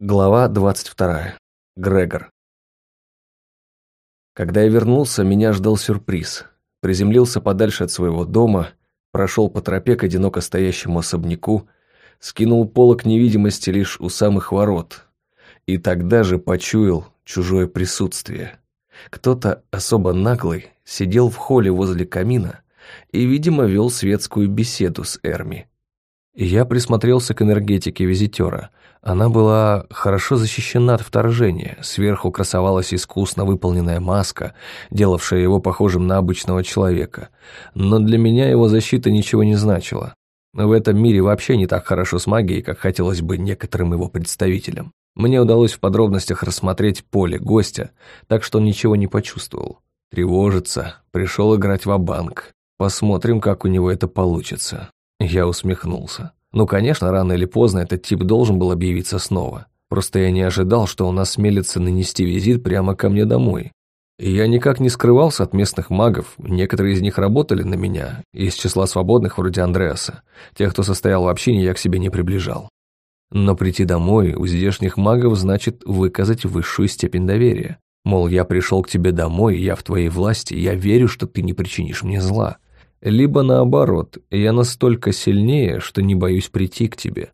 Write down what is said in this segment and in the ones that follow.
Глава 22. Грегор. Когда я вернулся, меня ждал сюрприз. Приземлился подальше от своего дома, прошел по тропе к одиноко стоящему особняку, скинул полок невидимости лишь у самых ворот. И тогда же почуял чужое присутствие. Кто-то особо наглый сидел в холле возле камина и, видимо, вел светскую беседу с Эрми. Я присмотрелся к энергетике визитера – она была хорошо защищена от вторжения, сверху красовалась искусно выполненная маска, делавшая его похожим на обычного человека. Но для меня его защита ничего не значила. В этом мире вообще не так хорошо с магией, как хотелось бы некоторым его представителям. Мне удалось в подробностях рассмотреть поле гостя, так что он ничего не почувствовал. Тревожится, пришел играть в банк Посмотрим, как у него это получится. Я усмехнулся. Ну, конечно, рано или поздно этот тип должен был объявиться снова. Просто я не ожидал, что он осмелится нанести визит прямо ко мне домой. И я никак не скрывался от местных магов, некоторые из них работали на меня, из числа свободных вроде Андреаса. Тех, кто состоял в общине, я к себе не приближал. Но прийти домой у здешних магов значит выказать высшую степень доверия. Мол, я пришел к тебе домой, я в твоей власти, я верю, что ты не причинишь мне зла. Либо наоборот, я настолько сильнее, что не боюсь прийти к тебе.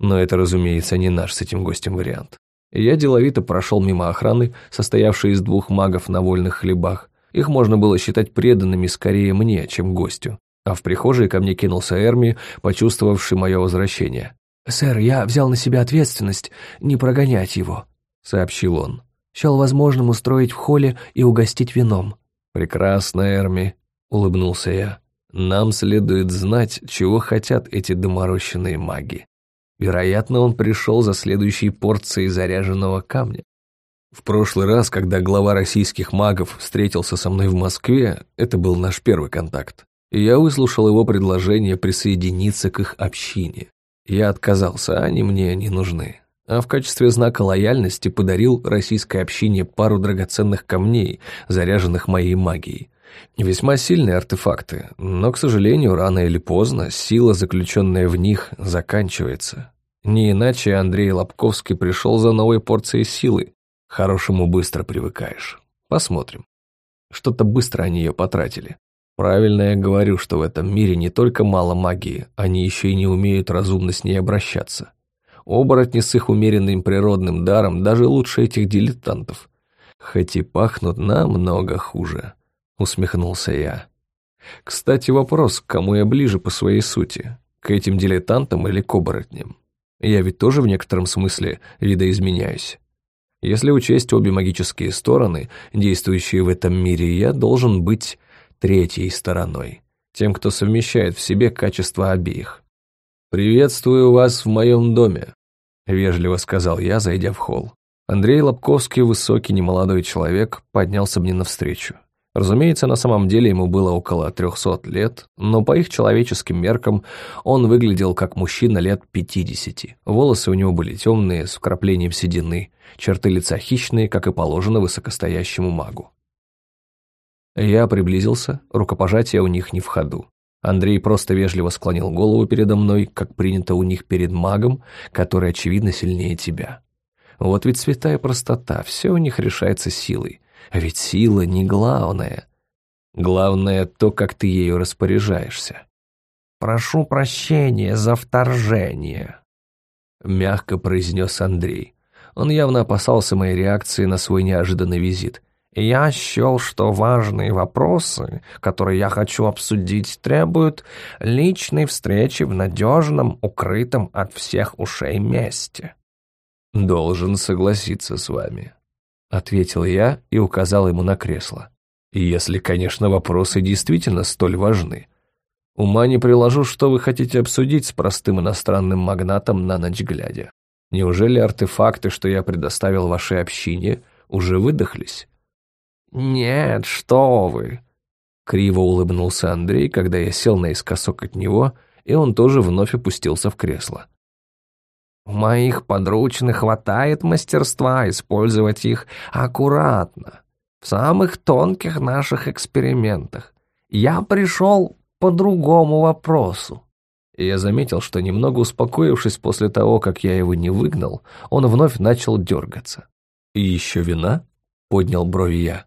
Но это, разумеется, не наш с этим гостем вариант. Я деловито прошел мимо охраны, состоявшей из двух магов на вольных хлебах. Их можно было считать преданными скорее мне, чем гостю. А в прихожей ко мне кинулся Эрми, почувствовавший мое возвращение. «Сэр, я взял на себя ответственность не прогонять его», — сообщил он. «Счел возможным устроить в холле и угостить вином». «Прекрасно, Эрми», — улыбнулся я. «Нам следует знать, чего хотят эти доморощенные маги. Вероятно, он пришел за следующей порцией заряженного камня. В прошлый раз, когда глава российских магов встретился со мной в Москве, это был наш первый контакт. И я выслушал его предложение присоединиться к их общине. Я отказался, они мне не нужны. А в качестве знака лояльности подарил российской общине пару драгоценных камней, заряженных моей магией. Весьма сильные артефакты, но, к сожалению, рано или поздно сила, заключенная в них, заканчивается. Не иначе Андрей Лобковский пришел за новой порцией силы. Хорошему быстро привыкаешь. Посмотрим. Что-то быстро они ее потратили. Правильно я говорю, что в этом мире не только мало магии, они еще и не умеют разумно с ней обращаться. Оборотни с их умеренным природным даром даже лучше этих дилетантов. Хоть и пахнут намного хуже усмехнулся я. Кстати, вопрос, к кому я ближе по своей сути, к этим дилетантам или к оборотням? Я ведь тоже в некотором смысле видоизменяюсь. Если учесть обе магические стороны, действующие в этом мире, я должен быть третьей стороной, тем, кто совмещает в себе качества обеих. «Приветствую вас в моем доме», — вежливо сказал я, зайдя в холл. Андрей Лобковский, высокий немолодой человек, поднялся мне навстречу. Разумеется, на самом деле ему было около трехсот лет, но по их человеческим меркам он выглядел как мужчина лет пятидесяти. Волосы у него были темные, с вкраплением седины, черты лица хищные, как и положено высокостоящему магу. Я приблизился, рукопожатие у них не в ходу. Андрей просто вежливо склонил голову передо мной, как принято у них перед магом, который, очевидно, сильнее тебя. Вот ведь святая простота, все у них решается силой, а ведь сила не главное. Главное то, как ты ею распоряжаешься. «Прошу прощения за вторжение», — мягко произнес Андрей. Он явно опасался моей реакции на свой неожиданный визит. «Я счел, что важные вопросы, которые я хочу обсудить, требуют личной встречи в надежном, укрытом от всех ушей месте». «Должен согласиться с вами», ответил я и указал ему на кресло. Если, конечно, вопросы действительно столь важны. Ума не приложу, что вы хотите обсудить с простым иностранным магнатом на ночь глядя. Неужели артефакты, что я предоставил вашей общине, уже выдохлись? Нет, что вы. Криво улыбнулся Андрей, когда я сел наискосок от него, и он тоже вновь опустился в кресло. У моих подручных хватает мастерства использовать их аккуратно, в самых тонких наших экспериментах. Я пришел по другому вопросу. И я заметил, что немного успокоившись после того, как я его не выгнал, он вновь начал дергаться. «И еще вина?» — поднял брови я.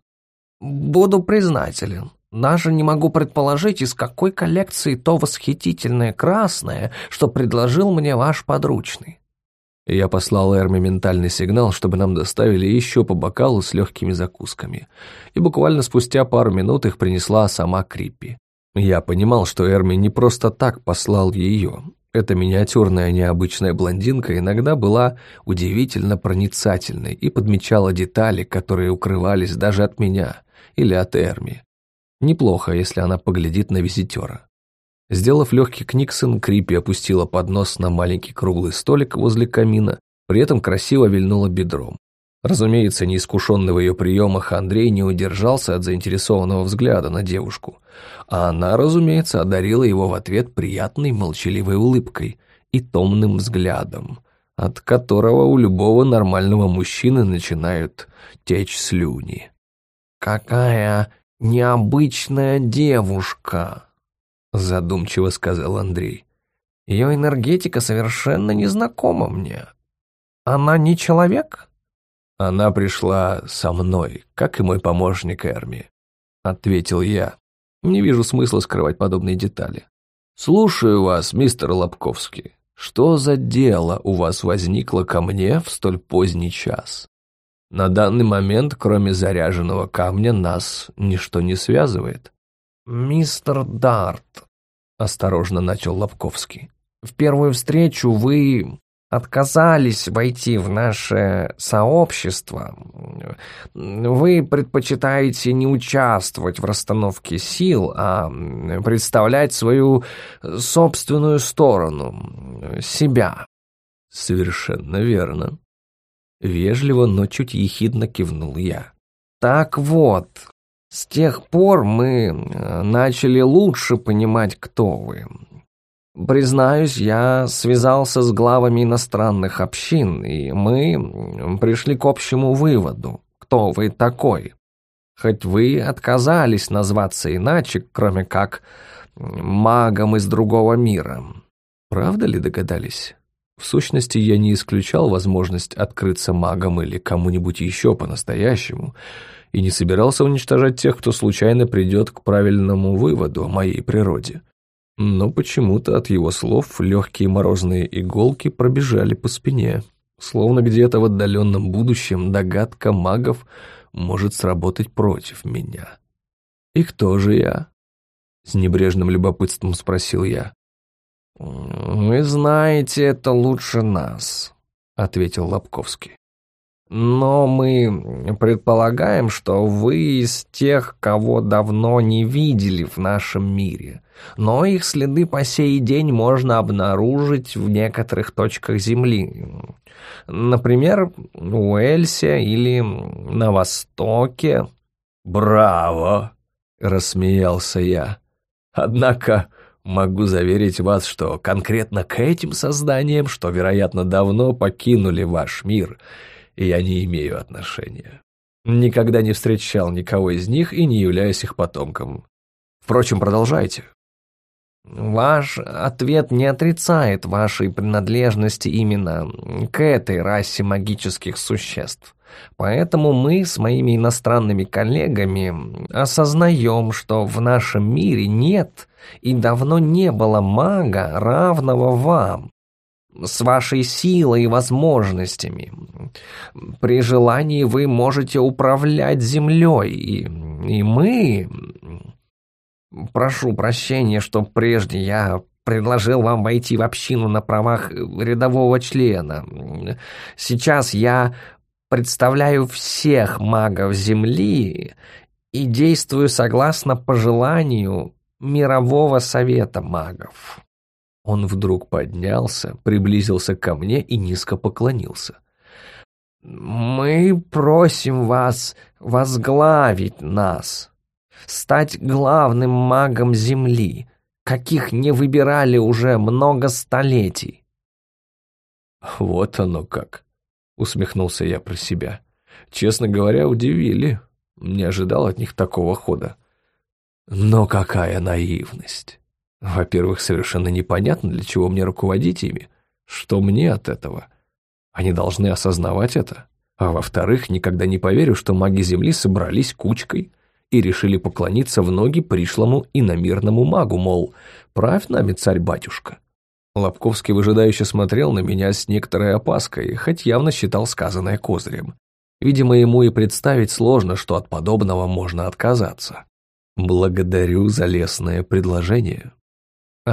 «Буду признателен. Даже не могу предположить, из какой коллекции то восхитительное красное, что предложил мне ваш подручный». Я послал Эрме ментальный сигнал, чтобы нам доставили еще по бокалу с легкими закусками. И буквально спустя пару минут их принесла сама Криппи. Я понимал, что Эрми не просто так послал ее. Эта миниатюрная необычная блондинка иногда была удивительно проницательной и подмечала детали, которые укрывались даже от меня или от Эрми. Неплохо, если она поглядит на визитера. Сделав легкий книксон, Крипи опустила поднос на маленький круглый столик возле камина, при этом красиво вильнула бедром. Разумеется, неискушенный в ее приемах Андрей не удержался от заинтересованного взгляда на девушку, а она, разумеется, одарила его в ответ приятной молчаливой улыбкой и томным взглядом, от которого у любого нормального мужчины начинают течь слюни. «Какая необычная девушка!» Задумчиво сказал Андрей. Ее энергетика совершенно незнакома мне. Она не человек? Она пришла со мной, как и мой помощник Эрми, ответил я. Не вижу смысла скрывать подобные детали. Слушаю вас, мистер Лобковский. Что за дело у вас возникло ко мне в столь поздний час? На данный момент, кроме заряженного камня, нас ничто не связывает. «Мистер Дарт», — осторожно начал Лобковский, — «в первую встречу вы отказались войти в наше сообщество. Вы предпочитаете не участвовать в расстановке сил, а представлять свою собственную сторону, себя». «Совершенно верно». Вежливо, но чуть ехидно кивнул я. «Так вот, с тех пор мы э, начали лучше понимать, кто вы. Признаюсь, я связался с главами иностранных общин, и мы пришли к общему выводу, кто вы такой. Хоть вы отказались назваться иначе, кроме как магом из другого мира. Правда ли догадались? В сущности, я не исключал возможность открыться магом или кому-нибудь еще по-настоящему — и не собирался уничтожать тех, кто случайно придет к правильному выводу о моей природе. Но почему-то от его слов легкие морозные иголки пробежали по спине, словно где-то в отдаленном будущем догадка магов может сработать против меня. «И кто же я?» — с небрежным любопытством спросил я. «Вы знаете это лучше нас», — ответил Лобковский. Но мы предполагаем, что вы из тех, кого давно не видели в нашем мире. Но их следы по сей день можно обнаружить в некоторых точках Земли. Например, в Уэльсе или на Востоке. «Браво!» — рассмеялся я. «Однако могу заверить вас, что конкретно к этим созданиям, что, вероятно, давно покинули ваш мир — я не имею отношения. Никогда не встречал никого из них и не являюсь их потомком. Впрочем, продолжайте. Ваш ответ не отрицает вашей принадлежности именно к этой расе магических существ. Поэтому мы с моими иностранными коллегами осознаем, что в нашем мире нет и давно не было мага, равного вам, с вашей силой и возможностями. При желании вы можете управлять землей, и, и мы... Прошу прощения, что прежде я предложил вам войти в общину на правах рядового члена. Сейчас я представляю всех магов Земли и действую согласно пожеланию Мирового Совета Магов. Он вдруг поднялся, приблизился ко мне и низко поклонился. «Мы просим вас возглавить нас, стать главным магом Земли, каких не выбирали уже много столетий». «Вот оно как!» — усмехнулся я про себя. «Честно говоря, удивили. Не ожидал от них такого хода. Но какая наивность!» Во-первых, совершенно непонятно, для чего мне руководить ими. Что мне от этого? Они должны осознавать это. А во-вторых, никогда не поверю, что маги Земли собрались кучкой и решили поклониться в ноги пришлому иномирному магу, мол, правь нами, царь-батюшка. Лобковский выжидающе смотрел на меня с некоторой опаской, хоть явно считал сказанное козырем. Видимо, ему и представить сложно, что от подобного можно отказаться. «Благодарю за лестное предложение», —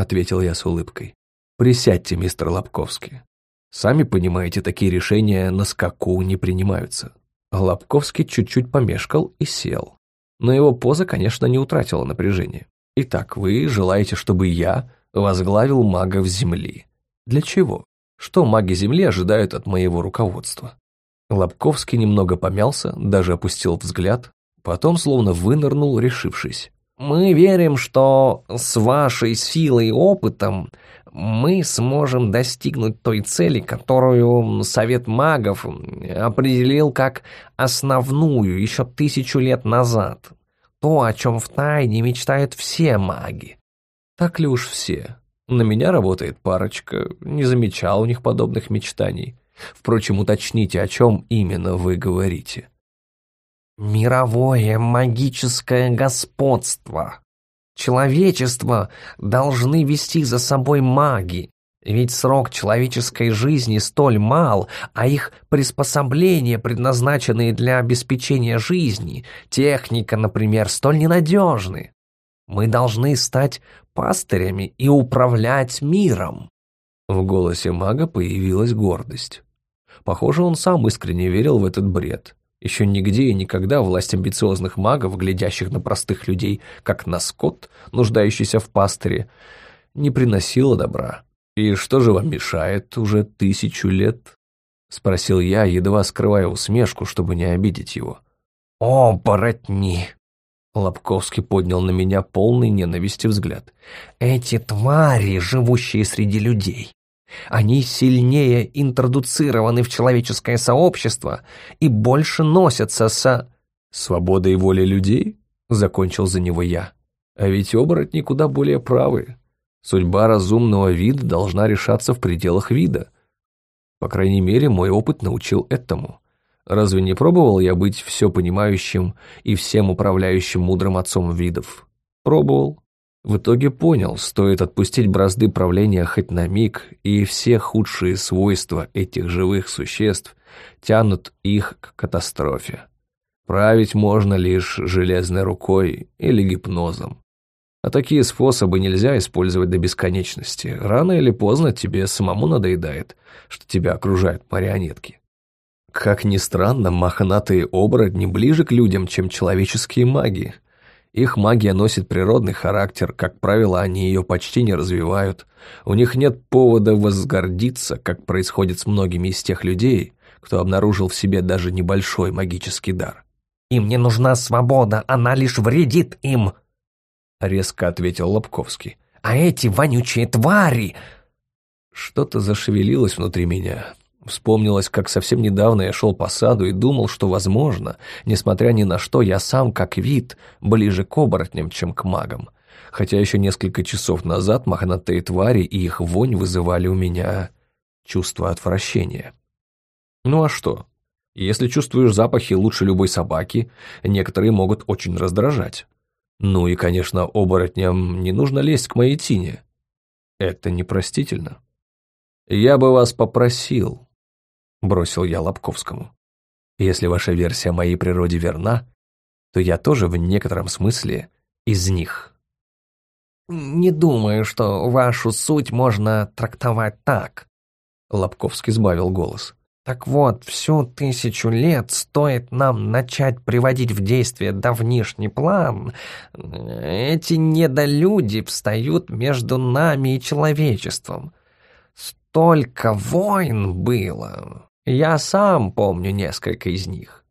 ответил я с улыбкой. «Присядьте, мистер Лобковский. Сами понимаете, такие решения на скаку не принимаются». Лобковский чуть-чуть помешкал и сел. Но его поза, конечно, не утратила напряжения. «Итак, вы желаете, чтобы я возглавил магов Земли. Для чего? Что маги Земли ожидают от моего руководства? Лобковский немного помялся, даже опустил взгляд, потом словно вынырнул, решившись. «Мы верим, что с вашей силой и опытом мы сможем достигнуть той цели, которую Совет магов определил как основную еще тысячу лет назад. То, о чем втайне мечтают все маги. Так ли уж все? На меня работает парочка, не замечал у них подобных мечтаний. Впрочем, уточните, о чем именно вы говорите. Мировое магическое господство. Человечество должны вести за собой маги, ведь срок человеческой жизни столь мал, а их приспособления, предназначенные для обеспечения жизни, техника, например, столь ненадежны. Мы должны стать пастырями и управлять миром». В голосе мага появилась гордость. Похоже, он сам искренне верил в этот бред. Еще нигде и никогда власть амбициозных магов, глядящих на простых людей, как на скот, нуждающийся в пастыре, не приносила добра. «И что же вам мешает уже тысячу лет?» — спросил я, едва скрывая усмешку, чтобы не обидеть его. «О, боротни!» Лобковский поднял на меня полный ненависти взгляд. «Эти твари, живущие среди людей, они сильнее интродуцированы в человеческое сообщество и больше носятся со...» «Свободой воли людей?» — закончил за него я. «А ведь оборотни куда более правы. Судьба разумного вида должна решаться в пределах вида. По крайней мере, мой опыт научил этому». Разве не пробовал я быть все понимающим и всем управляющим мудрым отцом видов? Пробовал. В итоге понял, стоит отпустить бразды правления хоть на миг, и все худшие свойства этих живых существ тянут их к катастрофе. Править можно лишь железной рукой или гипнозом. А такие способы нельзя использовать до бесконечности. Рано или поздно тебе самому надоедает, что тебя окружают марионетки. Как ни странно, мохнатые оборотни ближе к людям, чем человеческие маги. Их магия носит природный характер, как правило, они ее почти не развивают. У них нет повода возгордиться, как происходит с многими из тех людей, кто обнаружил в себе даже небольшой магический дар. «Им не нужна свобода, она лишь вредит им», — резко ответил Лобковский. «А эти вонючие твари...» Что-то зашевелилось внутри меня. Вспомнилось, как совсем недавно я шел по саду и думал, что, возможно, несмотря ни на что, я сам, как вид, ближе к оборотням, чем к магам. Хотя еще несколько часов назад мохнатые твари и их вонь вызывали у меня чувство отвращения. Ну а что? Если чувствуешь запахи лучше любой собаки, некоторые могут очень раздражать. Ну и, конечно, оборотням не нужно лезть к моей тине. Это непростительно. Я бы вас попросил, бросил я Лобковскому. Если ваша версия о моей природе верна, то я тоже в некотором смысле из них. Не думаю, что вашу суть можно трактовать так. Лобковский сбавил голос. Так вот, всю тысячу лет стоит нам начать приводить в действие давнишний план, эти недолюди встают между нами и человечеством. Столько войн было, я сам помню несколько из них.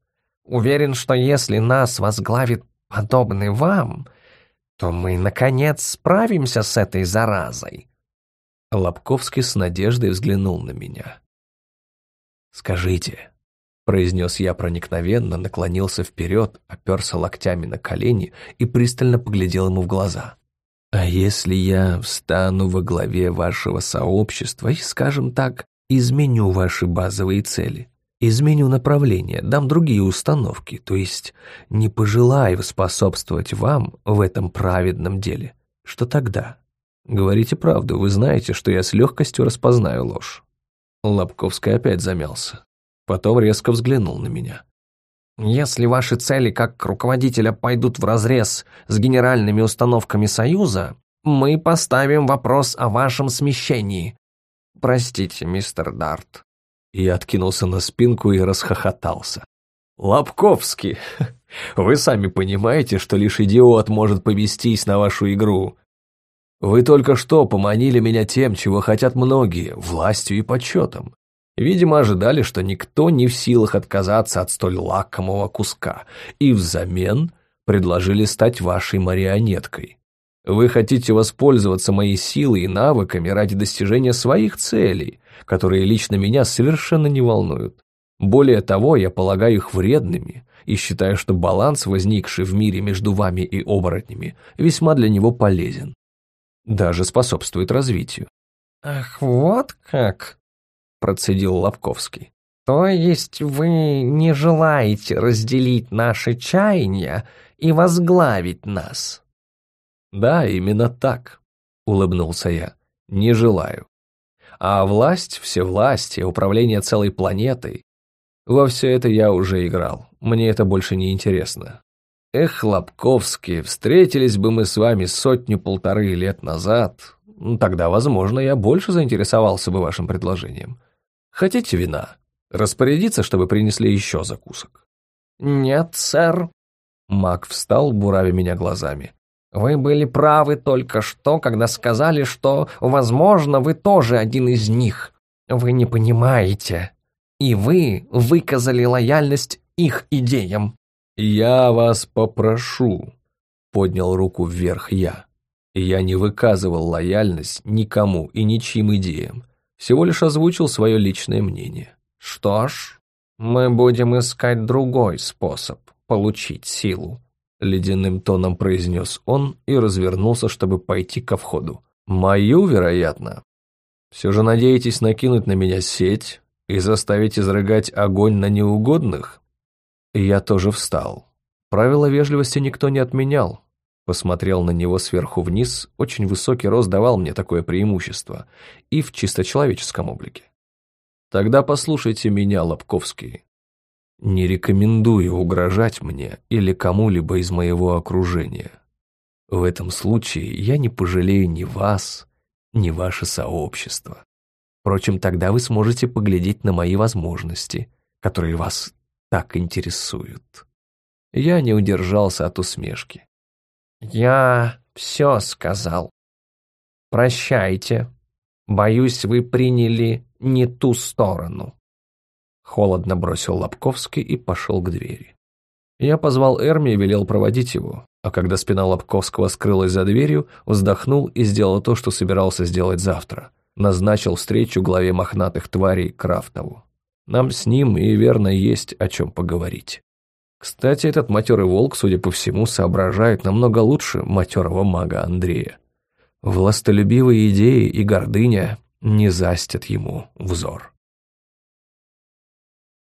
Уверен, что если нас возглавит подобный вам, то мы, наконец, справимся с этой заразой». Лобковский с надеждой взглянул на меня. «Скажите», — произнес я проникновенно, наклонился вперед, оперся локтями на колени и пристально поглядел ему в глаза. А если я встану во главе вашего сообщества и, скажем так, изменю ваши базовые цели, изменю направление, дам другие установки, то есть не пожелаю способствовать вам в этом праведном деле, что тогда? Говорите правду, вы знаете, что я с легкостью распознаю ложь. Лобковский опять замялся. Потом резко взглянул на меня. Если ваши цели как руководителя пойдут вразрез с генеральными установками Союза, мы поставим вопрос о вашем смещении. Простите, мистер Дарт». Я откинулся на спинку и расхохотался. «Лобковский, вы сами понимаете, что лишь идиот может повестись на вашу игру. Вы только что поманили меня тем, чего хотят многие, властью и почетом. Видимо, ожидали, что никто не в силах отказаться от столь лакомого куска, и взамен предложили стать вашей марионеткой. Вы хотите воспользоваться моей силой и навыками ради достижения своих целей, которые лично меня совершенно не волнуют. Более того, я полагаю их вредными и считаю, что баланс, возникший в мире между вами и оборотнями, весьма для него полезен. Даже способствует развитию. «Ах, вот как!» процедил Лобковский. «То есть вы не желаете разделить наши чаяния и возглавить нас?» «Да, именно так», — улыбнулся я. «Не желаю. А власть, все власти, управление целой планетой — во все это я уже играл. Мне это больше не интересно. Эх, Лобковский, встретились бы мы с вами сотню-полторы лет назад, тогда, возможно, я больше заинтересовался бы вашим предложением. Хотите вина? Распорядиться, чтобы принесли еще закусок?» «Нет, сэр». Мак встал, буравя меня глазами. «Вы были правы только что, когда сказали, что, возможно, вы тоже один из них. Вы не понимаете. И вы выказали лояльность их идеям». «Я вас попрошу», — поднял руку вверх я. Я не выказывал лояльность никому и ничьим идеям всего лишь озвучил свое личное мнение. «Что ж, мы будем искать другой способ получить силу», ледяным тоном произнес он и развернулся, чтобы пойти ко входу. «Мою, вероятно. Все же надеетесь накинуть на меня сеть и заставить изрыгать огонь на неугодных?» Я тоже встал. Правила вежливости никто не отменял, Посмотрел на него сверху вниз, очень высокий рост давал мне такое преимущество, и в чисто человеческом облике. Тогда послушайте меня, Лобковский. Не рекомендую угрожать мне или кому-либо из моего окружения. В этом случае я не пожалею ни вас, ни ваше сообщество. Впрочем, тогда вы сможете поглядеть на мои возможности, которые вас так интересуют. Я не удержался от усмешки. «Я все сказал. Прощайте. Боюсь, вы приняли не ту сторону». Холодно бросил Лобковский и пошел к двери. Я позвал Эрми и велел проводить его, а когда спина Лобковского скрылась за дверью, вздохнул и сделал то, что собирался сделать завтра. Назначил встречу главе мохнатых тварей Крафтову. Нам с ним и верно есть о чем поговорить. Кстати, этот матерый волк, судя по всему, соображает намного лучше матерого мага Андрея. Властолюбивые идеи и гордыня не застят ему взор.